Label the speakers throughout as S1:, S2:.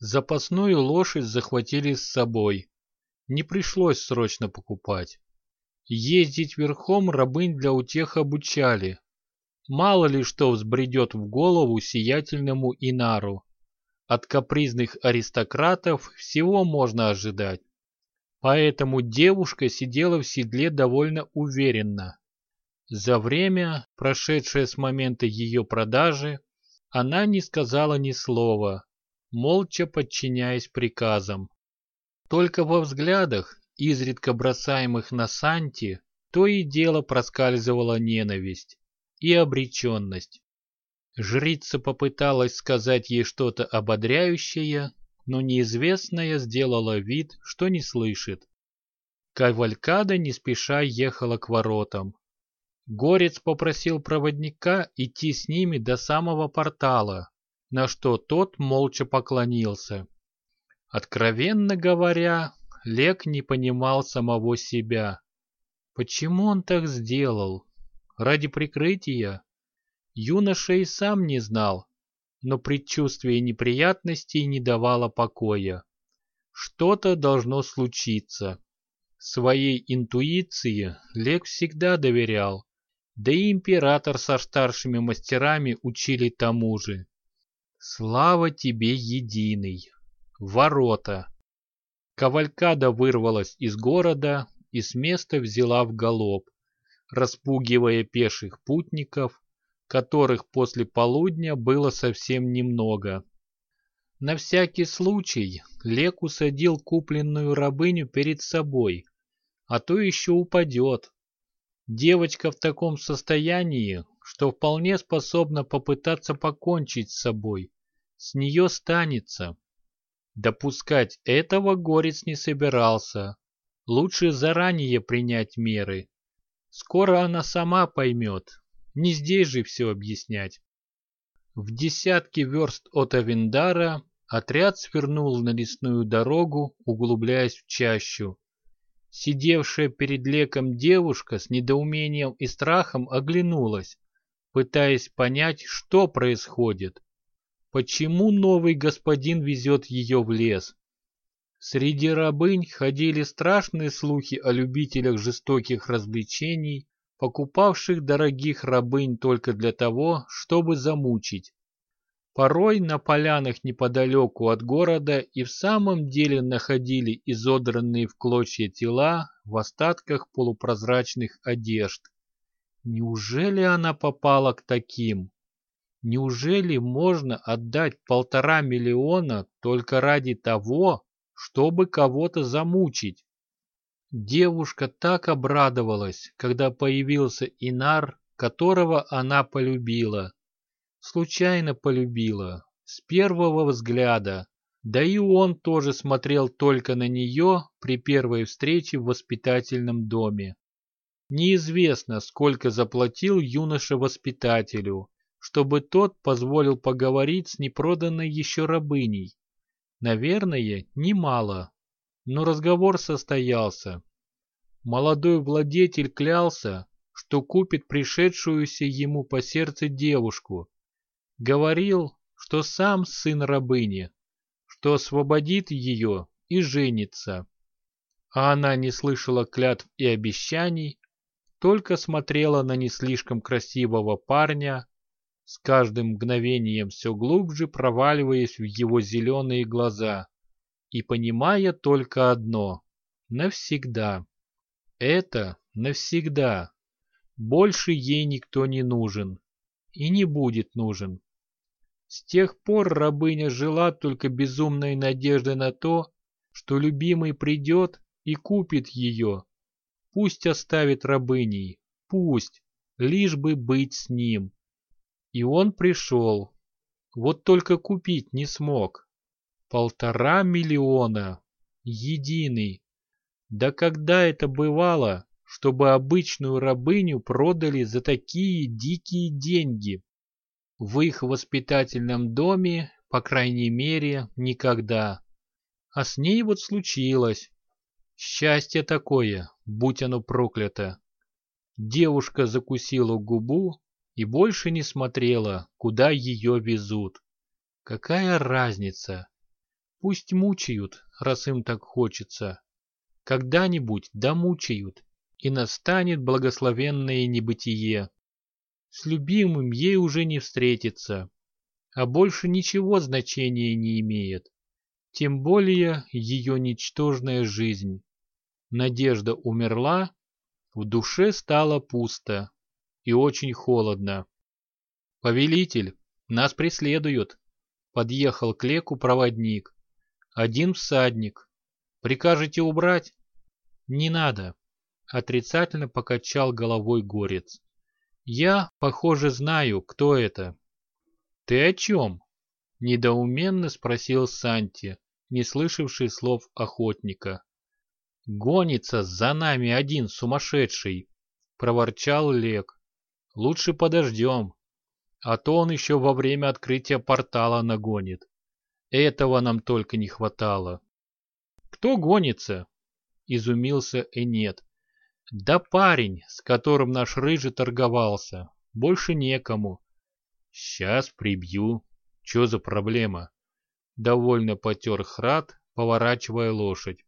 S1: Запасную лошадь захватили с собой. Не пришлось срочно покупать. Ездить верхом рабынь для утех обучали. Мало ли что взбредет в голову сиятельному Инару. От капризных аристократов всего можно ожидать. Поэтому девушка сидела в седле довольно уверенно. За время, прошедшее с момента ее продажи, она не сказала ни слова, молча подчиняясь приказам. Только во взглядах, изредка бросаемых на Санти, то и дело проскальзывала ненависть и обреченность. Жрица попыталась сказать ей что-то ободряющее, но неизвестная сделала вид, что не слышит. Кавалькада не спеша ехала к воротам. Горец попросил проводника идти с ними до самого портала, на что тот молча поклонился. Откровенно говоря, Лек не понимал самого себя. Почему он так сделал? Ради прикрытия? Юноша и сам не знал, но предчувствие неприятностей не давало покоя. Что-то должно случиться. Своей интуиции Лек всегда доверял, да и император со старшими мастерами учили тому же. Слава тебе, единый! Ворота! Кавалькада вырвалась из города и с места взяла в галоп, распугивая пеших путников, которых после полудня было совсем немного. На всякий случай Лек усадил купленную рабыню перед собой, а то еще упадет. Девочка в таком состоянии, что вполне способна попытаться покончить с собой. С нее станется. Допускать этого Горец не собирался. Лучше заранее принять меры. Скоро она сама поймет, не здесь же все объяснять. В десятке верст от Авендара отряд свернул на лесную дорогу, углубляясь в чащу. Сидевшая перед леком девушка с недоумением и страхом оглянулась, пытаясь понять, что происходит. Почему новый господин везет ее в лес? Среди рабынь ходили страшные слухи о любителях жестоких развлечений, покупавших дорогих рабынь только для того, чтобы замучить. Порой на полянах неподалеку от города и в самом деле находили изодранные в клочья тела в остатках полупрозрачных одежд. Неужели она попала к таким? Неужели можно отдать полтора миллиона только ради того, чтобы кого-то замучить? Девушка так обрадовалась, когда появился Инар, которого она полюбила. Случайно полюбила, с первого взгляда. Да и он тоже смотрел только на нее при первой встрече в воспитательном доме. Неизвестно, сколько заплатил юноша воспитателю, чтобы тот позволил поговорить с непроданной еще рабыней. Наверное, немало но разговор состоялся. Молодой владетель клялся, что купит пришедшуюся ему по сердцу девушку. Говорил, что сам сын рабыни, что освободит ее и женится. А она не слышала клятв и обещаний, только смотрела на не слишком красивого парня, с каждым мгновением все глубже проваливаясь в его зеленые глаза и понимая только одно — навсегда. Это навсегда. Больше ей никто не нужен и не будет нужен. С тех пор рабыня жила только безумной надеждой на то, что любимый придет и купит ее. Пусть оставит рабыней, пусть, лишь бы быть с ним. И он пришел. Вот только купить не смог. Полтора миллиона. Единый. Да когда это бывало, чтобы обычную рабыню продали за такие дикие деньги? В их воспитательном доме, по крайней мере, никогда. А с ней вот случилось. Счастье такое, будь оно проклято. Девушка закусила губу и больше не смотрела, куда ее везут. Какая разница? Пусть мучают, раз им так хочется. Когда-нибудь домучают, и настанет благословенное небытие. С любимым ей уже не встретиться, а больше ничего значения не имеет. Тем более ее ничтожная жизнь. Надежда умерла, в душе стало пусто и очень холодно. «Повелитель, нас преследуют!» Подъехал к леку проводник. «Один всадник. Прикажете убрать?» «Не надо», — отрицательно покачал головой горец. «Я, похоже, знаю, кто это». «Ты о чем?» — недоуменно спросил Санти, не слышавший слов охотника. «Гонится за нами один сумасшедший!» — проворчал Лек. «Лучше подождем, а то он еще во время открытия портала нагонит. Этого нам только не хватало». «Кто гонится?» — изумился Энет. «Да парень, с которым наш рыжий торговался. Больше некому». «Сейчас прибью. Че за проблема?» Довольно потер Храд, поворачивая лошадь.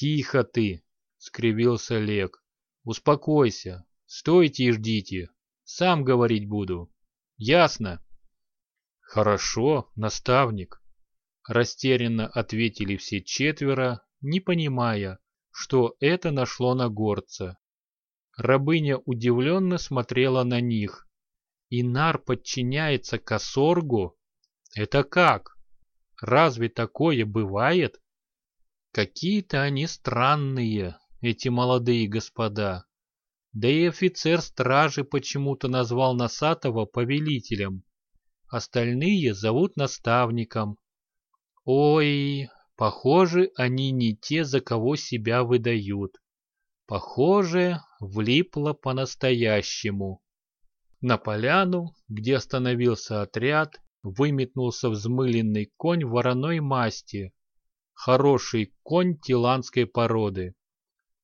S1: «Тихо ты!» — скривился Лек. «Успокойся. Стойте и ждите. Сам говорить буду. Ясно?» «Хорошо, наставник», — растерянно ответили все четверо, не понимая, что это нашло на горца. Рабыня удивленно смотрела на них. «Инар подчиняется Косоргу? Это как? Разве такое бывает?» Какие-то они странные, эти молодые господа. Да и офицер стражи почему-то назвал Носатого повелителем. Остальные зовут наставником. Ой, похоже, они не те, за кого себя выдают. Похоже, влипло по-настоящему. На поляну, где остановился отряд, выметнулся взмыленный конь вороной масти, хороший конь тиландской породы.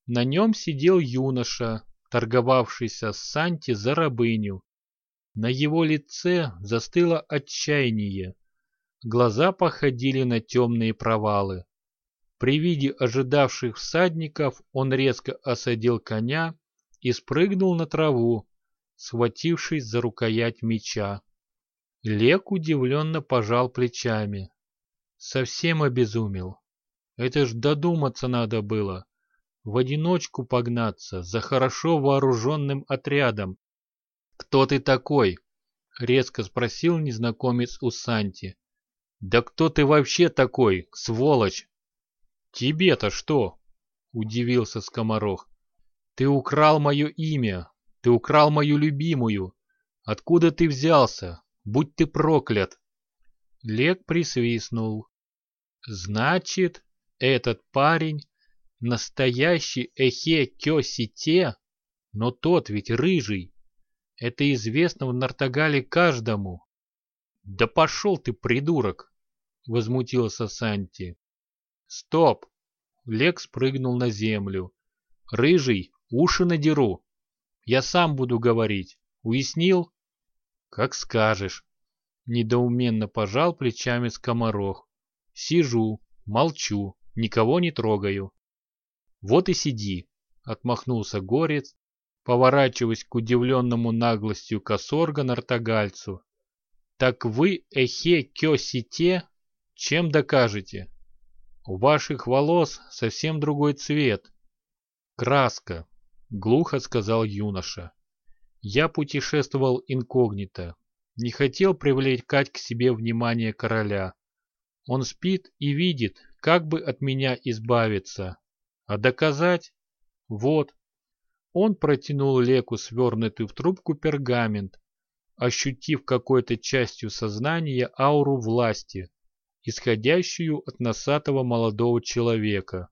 S1: На нем сидел юноша, торговавшийся с Санти за рабыню. На его лице застыло отчаяние. Глаза походили на темные провалы. При виде ожидавших всадников он резко осадил коня и спрыгнул на траву, схватившись за рукоять меча. Лек удивленно пожал плечами. Совсем обезумел. Это ж додуматься надо было. В одиночку погнаться за хорошо вооруженным отрядом. «Кто ты такой?» — резко спросил незнакомец у Санти. «Да кто ты вообще такой, сволочь?» «Тебе-то что?» — удивился скоморох. «Ты украл мое имя, ты украл мою любимую. Откуда ты взялся? Будь ты проклят!» Лек присвистнул. «Значит, этот парень — настоящий Эхе Кёсите, но тот ведь рыжий. Это известно в Нартагале каждому. Да пошел ты, придурок! Возмутился Санти. Стоп! Лекс прыгнул на землю. Рыжий, уши надеру. Я сам буду говорить. Уяснил? Как скажешь. Недоуменно пожал плечами скоморох. Сижу, молчу никого не трогаю. Вот и сиди, отмахнулся горец, поворачиваясь к удивленному наглостью косорга нартогальцу. Так вы, эхе кёсите, чем докажете? У ваших волос совсем другой цвет. Краска, глухо сказал юноша. Я путешествовал инкогнито, не хотел привлекать к себе внимание короля. Он спит и видит, как бы от меня избавиться. А доказать? Вот. Он протянул Леку свернутый в трубку пергамент, ощутив какой-то частью сознания ауру власти, исходящую от носатого молодого человека.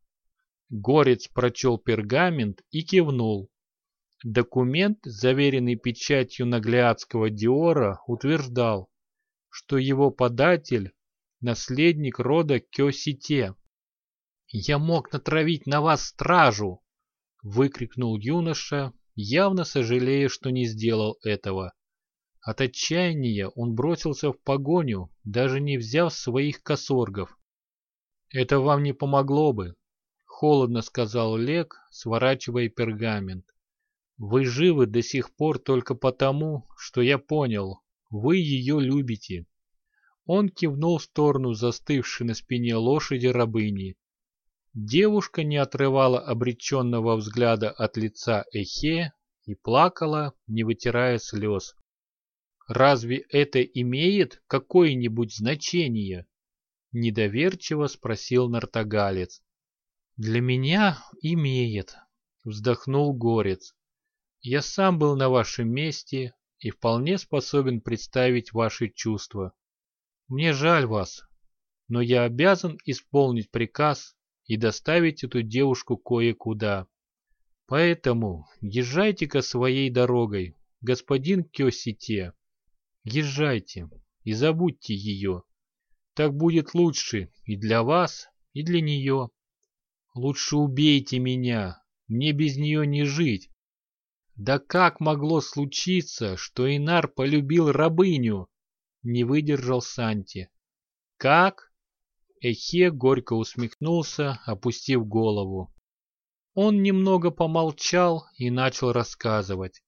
S1: Горец прочел пергамент и кивнул. Документ, заверенный печатью наглядского Диора, утверждал, что его податель наследник рода Кёсите. «Я мог натравить на вас стражу!» — выкрикнул юноша, явно сожалея, что не сделал этого. От отчаяния он бросился в погоню, даже не взяв своих косоргов. Это вам не помогло бы, холодно сказал Лек, сворачивая пергамент. Вы живы до сих пор только потому, что я понял, вы ее любите. Он кивнул в сторону застывшей на спине лошади рабыни. Девушка не отрывала обреченного взгляда от лица Эхе и плакала, не вытирая слез. «Разве это имеет какое-нибудь значение?» Недоверчиво спросил нартогалец. «Для меня имеет», — вздохнул горец. «Я сам был на вашем месте и вполне способен представить ваши чувства. Мне жаль вас, но я обязан исполнить приказ и доставить эту девушку кое-куда. Поэтому езжайте-ка своей дорогой, господин Кёсите. Езжайте и забудьте ее. Так будет лучше и для вас, и для нее. Лучше убейте меня, мне без нее не жить. Да как могло случиться, что Инар полюбил рабыню? Не выдержал Санти. Как? Эхе горько усмехнулся, опустив голову. Он немного помолчал и начал рассказывать.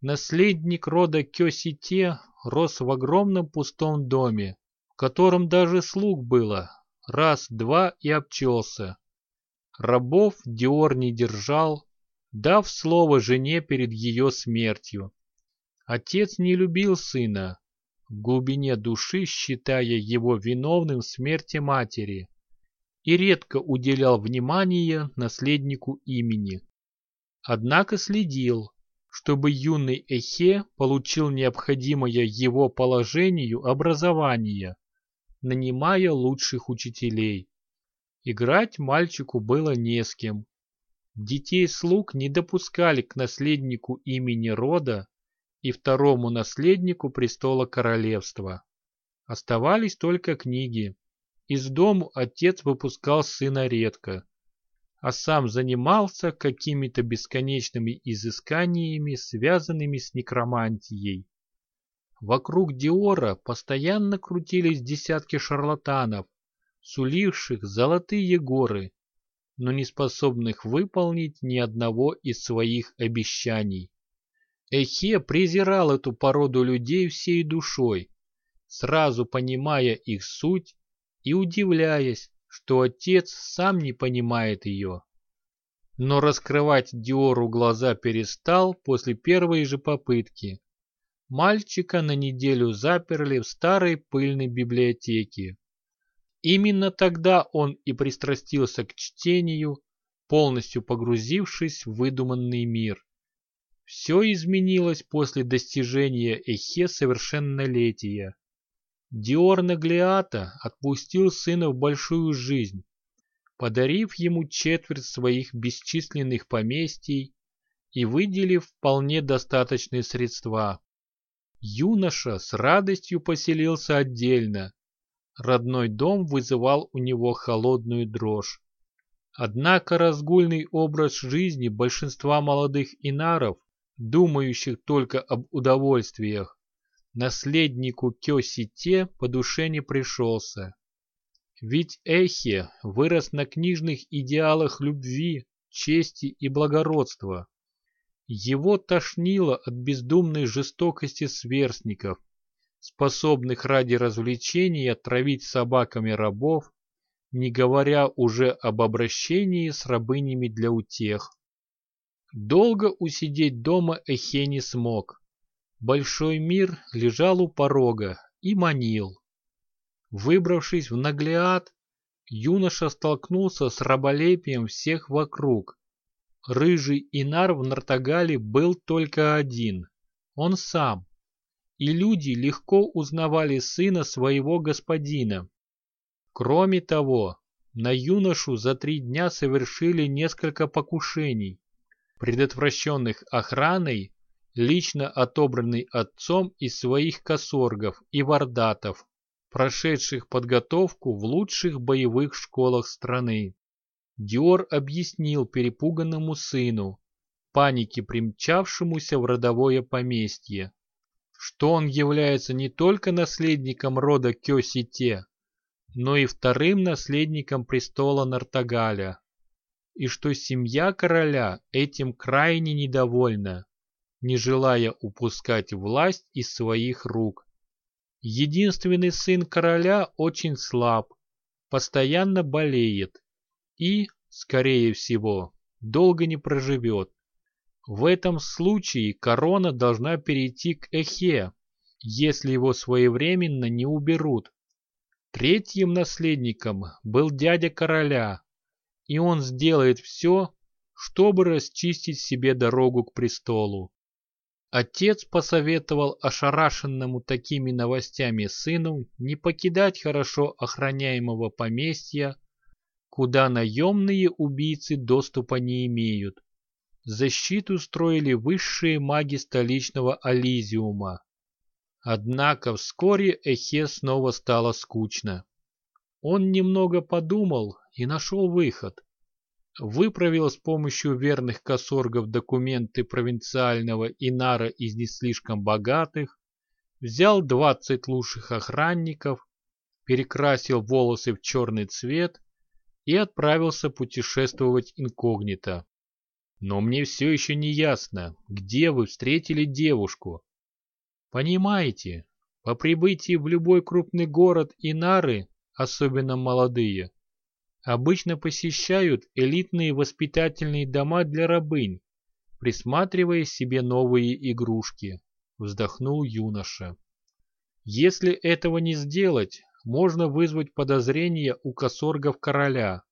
S1: Наследник рода Кёсите рос в огромном пустом доме, в котором даже слуг было, раз-два и обчелся. Рабов Диор не держал, дав слово жене перед ее смертью. Отец не любил сына, в глубине души считая его виновным в смерти матери, и редко уделял внимание наследнику имени. Однако следил, чтобы юный Эхе получил необходимое его положению образование, нанимая лучших учителей. Играть мальчику было не с кем. Детей-слуг не допускали к наследнику имени рода и второму наследнику престола королевства. Оставались только книги. Из дому отец выпускал сына редко, а сам занимался какими-то бесконечными изысканиями, связанными с некромантией. Вокруг Диора постоянно крутились десятки шарлатанов, суливших золотые горы, но не способных выполнить ни одного из своих обещаний. Эхе презирал эту породу людей всей душой, сразу понимая их суть и удивляясь, что отец сам не понимает ее. Но раскрывать Диору глаза перестал после первой же попытки. Мальчика на неделю заперли в старой пыльной библиотеке, Именно тогда он и пристрастился к чтению, полностью погрузившись в выдуманный мир. Все изменилось после достижения Эхе совершеннолетия. Диор Наглиата отпустил сына в большую жизнь, подарив ему четверть своих бесчисленных поместий и выделив вполне достаточные средства. Юноша с радостью поселился отдельно, Родной дом вызывал у него холодную дрожь. Однако разгульный образ жизни большинства молодых инаров, думающих только об удовольствиях, наследнику Кёсите по душе не пришелся. Ведь Эхе вырос на книжных идеалах любви, чести и благородства. Его тошнило от бездумной жестокости сверстников, способных ради развлечения травить собаками рабов, не говоря уже об обращении с рабынями для утех. Долго усидеть дома Эхе не смог. Большой мир лежал у порога и манил. Выбравшись в Наглеат, юноша столкнулся с раболепием всех вокруг. Рыжий Инар в Нартагале был только один — он сам и люди легко узнавали сына своего господина. Кроме того, на юношу за три дня совершили несколько покушений, предотвращенных охраной, лично отобранный отцом из своих косоргов и вардатов, прошедших подготовку в лучших боевых школах страны. Диор объяснил перепуганному сыну, панике примчавшемуся в родовое поместье, что он является не только наследником рода Кёсите, но и вторым наследником престола Нартагаля, и что семья короля этим крайне недовольна, не желая упускать власть из своих рук. Единственный сын короля очень слаб, постоянно болеет и, скорее всего, долго не проживет. В этом случае корона должна перейти к Эхе, если его своевременно не уберут. Третьим наследником был дядя короля, и он сделает все, чтобы расчистить себе дорогу к престолу. Отец посоветовал ошарашенному такими новостями сыну не покидать хорошо охраняемого поместья, куда наемные убийцы доступа не имеют. Защиту строили высшие маги столичного Ализиума. Однако вскоре Эхе снова стало скучно. Он немного подумал и нашел выход. Выправил с помощью верных косоргов документы провинциального Инара из не слишком богатых, взял 20 лучших охранников, перекрасил волосы в черный цвет и отправился путешествовать инкогнито. Но мне все еще не ясно, где вы встретили девушку. Понимаете, по прибытии в любой крупный город Инары, особенно молодые, обычно посещают элитные воспитательные дома для рабынь, присматривая себе новые игрушки, вздохнул юноша. Если этого не сделать, можно вызвать подозрения у косоргов короля.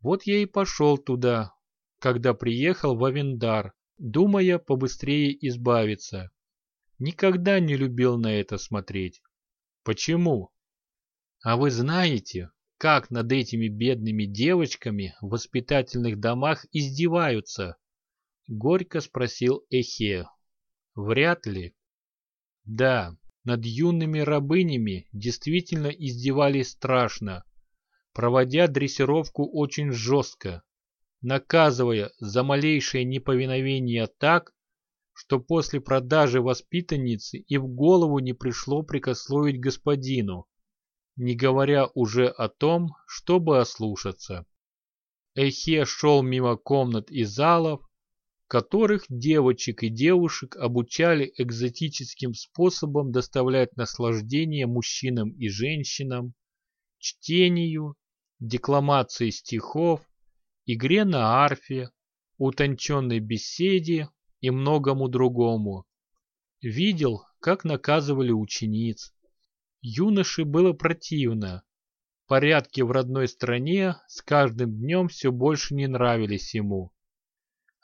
S1: Вот я и пошел туда, когда приехал в Авендар, думая побыстрее избавиться. Никогда не любил на это смотреть. Почему? А вы знаете, как над этими бедными девочками в воспитательных домах издеваются? Горько спросил Эхе. Вряд ли. Да, над юными рабынями действительно издевались страшно, проводя дрессировку очень жестко, наказывая за малейшее неповиновение так, что после продажи воспитанницы и в голову не пришло прикословить господину, не говоря уже о том, чтобы ослушаться. Эхе шел мимо комнат и залов, в которых девочек и девушек обучали экзотическим способом доставлять наслаждение мужчинам и женщинам, чтению, декламации стихов, игре на арфе, утонченной беседе и многому другому. Видел, как наказывали учениц, Юноше было противно. Порядки в родной стране с каждым днем все больше не нравились ему.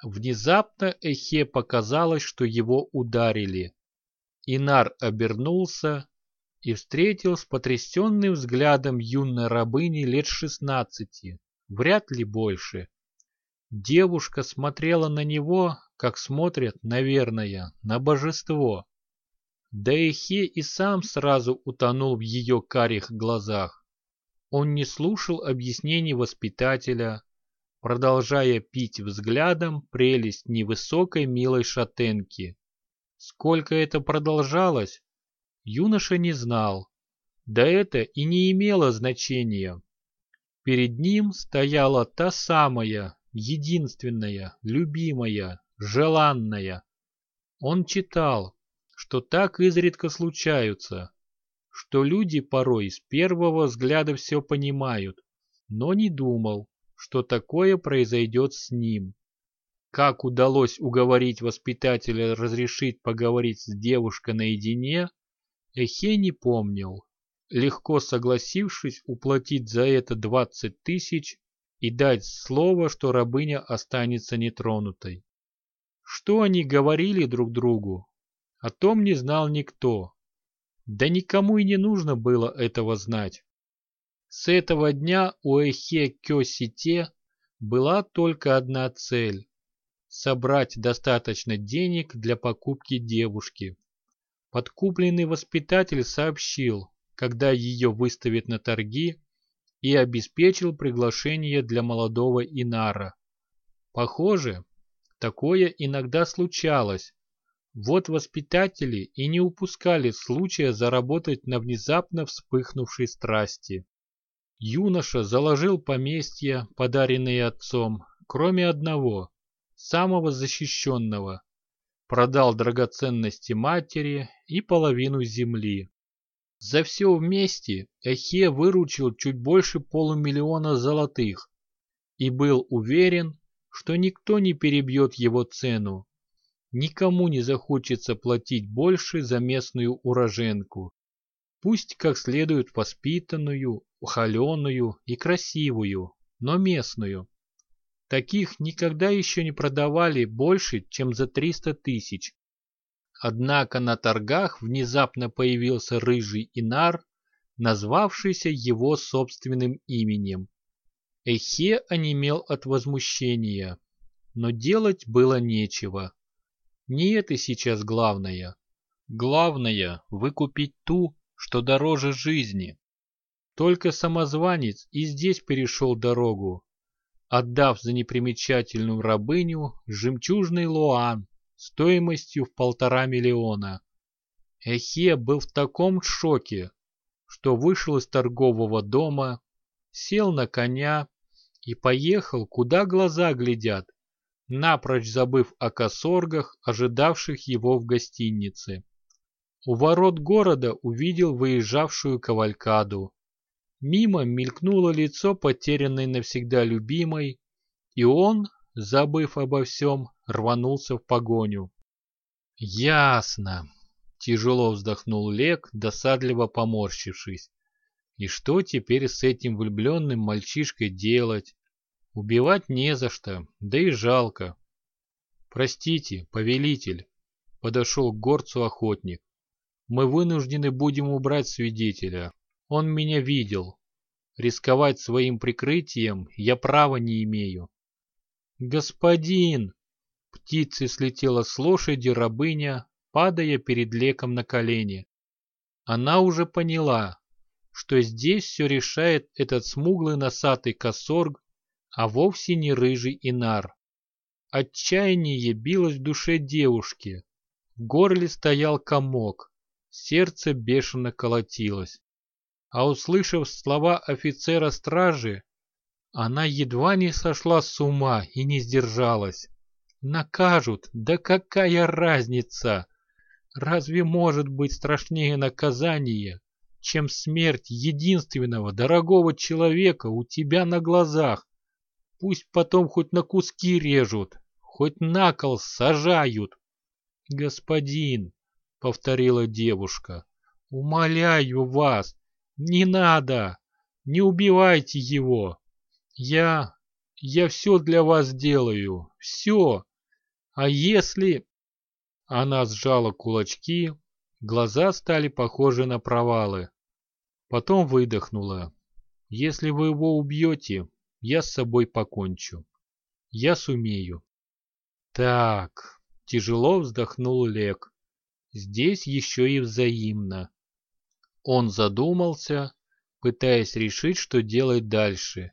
S1: Внезапно Эхе показалось, что его ударили. Инар обернулся и встретил с потрясенным взглядом юной рабыни лет шестнадцати, вряд ли больше. Девушка смотрела на него, как смотрят, наверное, на божество. Даэхе и сам сразу утонул в ее карих глазах. Он не слушал объяснений воспитателя, продолжая пить взглядом прелесть невысокой милой шатенки. Сколько это продолжалось, юноша не знал. Да это и не имело значения. Перед ним стояла та самая, единственная, любимая, желанная. Он читал, что так изредка случаются, что люди порой с первого взгляда все понимают, но не думал, что такое произойдет с ним. Как удалось уговорить воспитателя разрешить поговорить с девушкой наедине, Эхе не помнил, легко согласившись уплатить за это 20 тысяч и дать слово, что рабыня останется нетронутой. Что они говорили друг другу, о том не знал никто. Да никому и не нужно было этого знать. С этого дня у Эхе Кёсите была только одна цель – собрать достаточно денег для покупки девушки. Подкупленный воспитатель сообщил, когда ее выставят на торги, и обеспечил приглашение для молодого Инара. Похоже, такое иногда случалось, вот воспитатели и не упускали случая заработать на внезапно вспыхнувшей страсти. Юноша заложил поместья, подаренные отцом, кроме одного, самого защищенного. Продал драгоценности матери и половину земли. За все вместе Эхе выручил чуть больше полумиллиона золотых и был уверен, что никто не перебьет его цену. Никому не захочется платить больше за местную уроженку. Пусть как следует воспитанную, ухоленную и красивую, но местную. Таких никогда еще не продавали больше, чем за 300 тысяч. Однако на торгах внезапно появился рыжий инар, назвавшийся его собственным именем. Эхе онемел от возмущения, но делать было нечего. Не это сейчас главное. Главное – выкупить ту, что дороже жизни. Только самозванец и здесь перешел дорогу, отдав за непримечательную рабыню жемчужный луан, стоимостью в полтора миллиона. Эхе был в таком шоке, что вышел из торгового дома, сел на коня и поехал, куда глаза глядят, напрочь забыв о косоргах, ожидавших его в гостинице. У ворот города увидел выезжавшую кавалькаду. Мимо мелькнуло лицо потерянной навсегда любимой, и он, забыв обо всем, рванулся в погоню. «Ясно!» — тяжело вздохнул Лек, досадливо поморщившись. «И что теперь с этим влюбленным мальчишкой делать? Убивать не за что, да и жалко». «Простите, повелитель!» — подошел к горцу охотник. «Мы вынуждены будем убрать свидетеля. Он меня видел. Рисковать своим прикрытием я права не имею». «Господин!» Птицей слетела с лошади рабыня, падая перед леком на колени. Она уже поняла, что здесь все решает этот смуглый носатый косорг, а вовсе не рыжий инар. Отчаяние билось в душе девушки. В горле стоял комок, сердце бешено колотилось. А услышав слова офицера стражи, она едва не сошла с ума и не сдержалась. Накажут, да какая разница? Разве может быть страшнее наказание, чем смерть единственного дорогого человека у тебя на глазах? Пусть потом хоть на куски режут, хоть на кол сажают. Господин, — повторила девушка, — умоляю вас, не надо, не убивайте его. Я... я все для вас делаю, все. А если... Она сжала кулачки, глаза стали похожи на провалы. Потом выдохнула. Если вы его убьете, я с собой покончу. Я сумею. Так, тяжело вздохнул Лек. Здесь еще и взаимно. Он задумался, пытаясь решить, что делать дальше.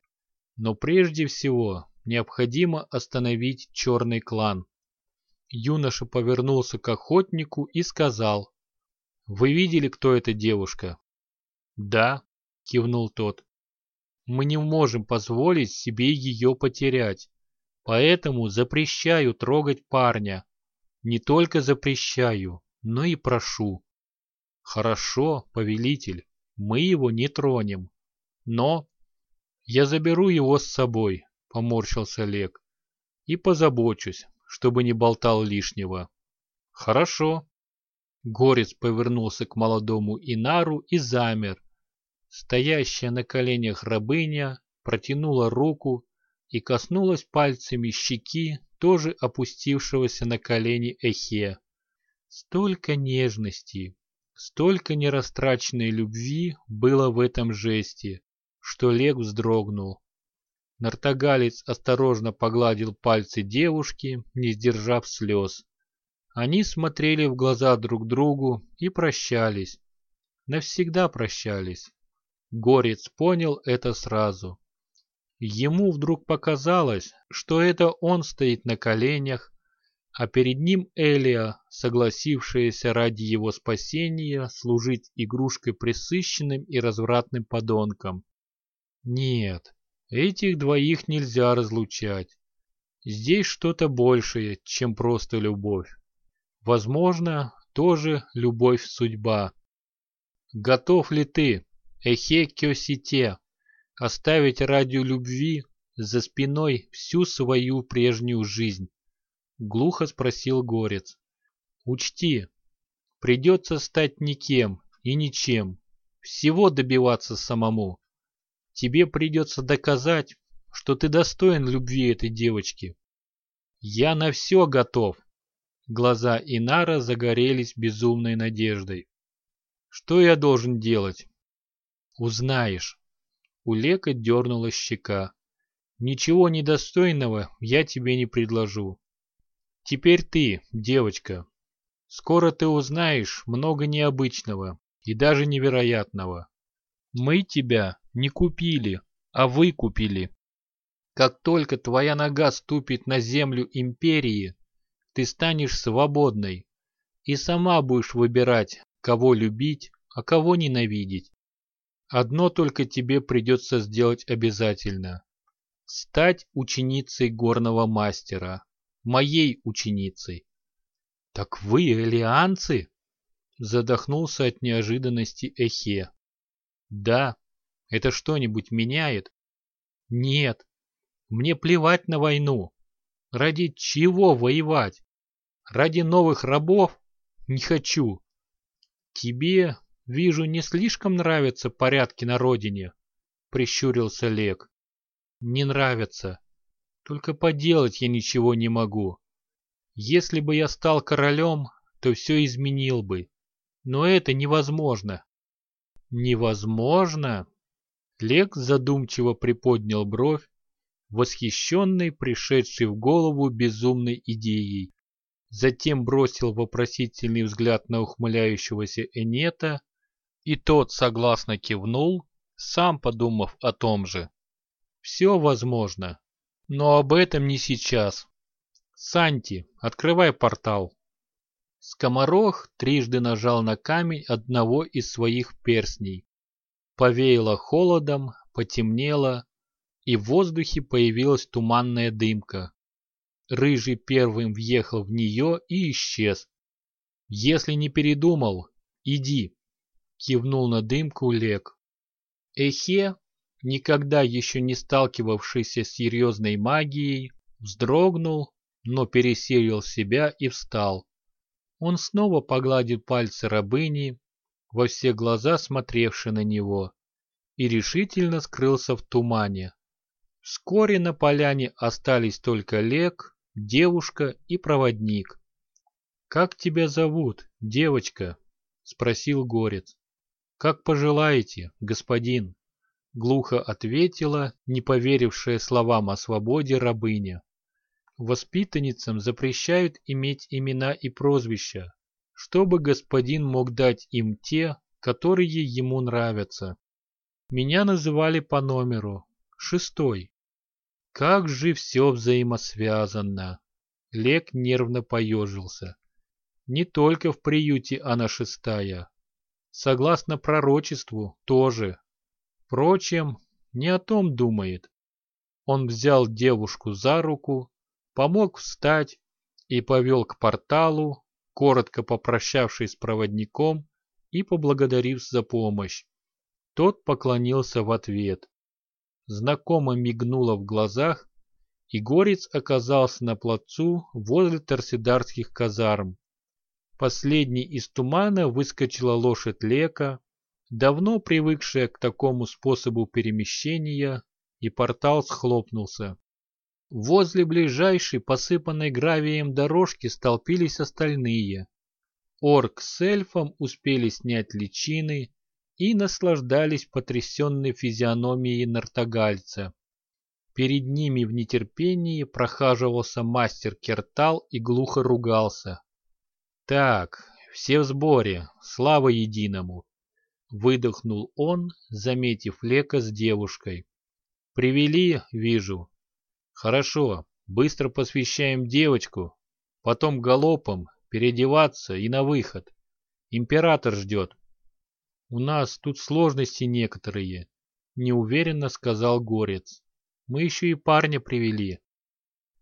S1: Но прежде всего необходимо остановить черный клан. Юноша повернулся к охотнику и сказал. «Вы видели, кто эта девушка?» «Да», — кивнул тот. «Мы не можем позволить себе ее потерять, поэтому запрещаю трогать парня. Не только запрещаю, но и прошу». «Хорошо, повелитель, мы его не тронем. Но...» «Я заберу его с собой», — поморщился Олег, — «и позабочусь, чтобы не болтал лишнего. Хорошо. Горец повернулся к молодому Инару и замер. Стоящая на коленях рабыня протянула руку и коснулась пальцами щеки тоже опустившегося на колени Эхе. Столько нежности, столько нерастраченной любви было в этом жесте, что Лег вздрогнул. Нартогалец осторожно погладил пальцы девушки, не сдержав слез. Они смотрели в глаза друг другу и прощались. Навсегда прощались. Горец понял это сразу. Ему вдруг показалось, что это он стоит на коленях, а перед ним Элия, согласившаяся ради его спасения служить игрушкой пресыщенным и развратным подонкам. Нет, этих двоих нельзя разлучать. Здесь что-то большее, чем просто любовь. Возможно, тоже любовь-судьба. Готов ли ты, Эхе Кёсите, оставить ради любви за спиной всю свою прежнюю жизнь? Глухо спросил Горец. Учти, придется стать никем и ничем, всего добиваться самому. Тебе придется доказать, что ты достоин любви этой девочки. Я на все готов. Глаза Инара загорелись безумной надеждой. Что я должен делать? Узнаешь. У Лека дернула щека. Ничего недостойного я тебе не предложу. Теперь ты, девочка. Скоро ты узнаешь много необычного и даже невероятного. Мы тебя не купили, а выкупили. Как только твоя нога ступит на землю империи, ты станешь свободной и сама будешь выбирать, кого любить, а кого ненавидеть. Одно только тебе придется сделать обязательно. Стать ученицей горного мастера. Моей ученицей. Так вы элианцы? Задохнулся от неожиданности Эхе. Да. Это что-нибудь меняет? Нет. Мне плевать на войну. Ради чего воевать? Ради новых рабов? Не хочу. Тебе, вижу, не слишком нравятся порядки на родине, прищурился Лек. Не нравятся. Только поделать я ничего не могу. Если бы я стал королем, то все изменил бы. Но это невозможно. Невозможно? Лек задумчиво приподнял бровь, восхищенный пришедшей в голову безумной идеей. Затем бросил вопросительный взгляд на ухмыляющегося Энета, и тот согласно кивнул, сам подумав о том же. Все возможно, но об этом не сейчас. Санти, открывай портал. Скоморох трижды нажал на камень одного из своих перстней. Повеяло холодом, потемнело, и в воздухе появилась туманная дымка. Рыжий первым въехал в нее и исчез. «Если не передумал, иди», — кивнул на дымку Лек. Эхе, никогда еще не сталкивавшийся с серьезной магией, вздрогнул, но пересилил себя и встал. Он снова погладил пальцы рабыни, во все глаза смотревшие на него, и решительно скрылся в тумане. Вскоре на поляне остались только Лек, девушка и проводник. «Как тебя зовут, девочка?» — спросил Горец. «Как пожелаете, господин», — глухо ответила, не поверившая словам о свободе рабыня. «Воспитанницам запрещают иметь имена и прозвища, чтобы господин мог дать им те, которые ему нравятся. Меня называли по номеру, шестой. Как же все взаимосвязано. Лек нервно поежился. Не только в приюте она шестая. Согласно пророчеству, тоже. Впрочем, не о том думает. Он взял девушку за руку, помог встать и повел к порталу, коротко попрощавшись с проводником и поблагодарив за помощь. Тот поклонился в ответ. Знакомо мигнуло в глазах, и Горец оказался на плацу возле торсидарских казарм. Последней из тумана выскочила лошадь Лека, давно привыкшая к такому способу перемещения, и портал схлопнулся. Возле ближайшей посыпанной гравием дорожки столпились остальные. Орк с эльфом успели снять личины и наслаждались потрясенной физиономией нартогальца. Перед ними в нетерпении прохаживался мастер Кертал и глухо ругался. «Так, все в сборе, слава единому!» Выдохнул он, заметив Лека с девушкой. «Привели, вижу. Хорошо, быстро посвящаем девочку, потом галопом переодеваться и на выход. Император ждет. У нас тут сложности некоторые. неуверенно сказал Горец. Мы еще и парня привели.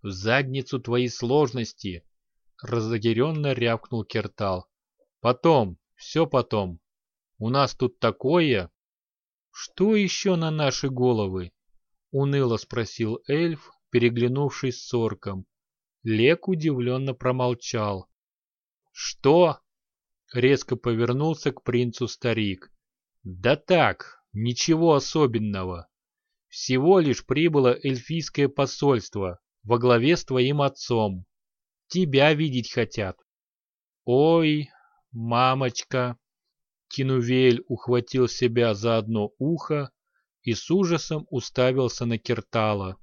S1: В задницу твои сложности, разогеренно рявкнул Кертал. Потом, все потом. У нас тут такое... Что еще на наши головы? Уныло спросил эльф, переглянувшись с орком. Лек удивленно промолчал. «Что?» — резко повернулся к принцу старик. «Да так, ничего особенного. Всего лишь прибыло эльфийское посольство во главе с твоим отцом. Тебя видеть хотят». «Ой, мамочка!» Кинувель ухватил себя за одно ухо и с ужасом уставился на Киртала.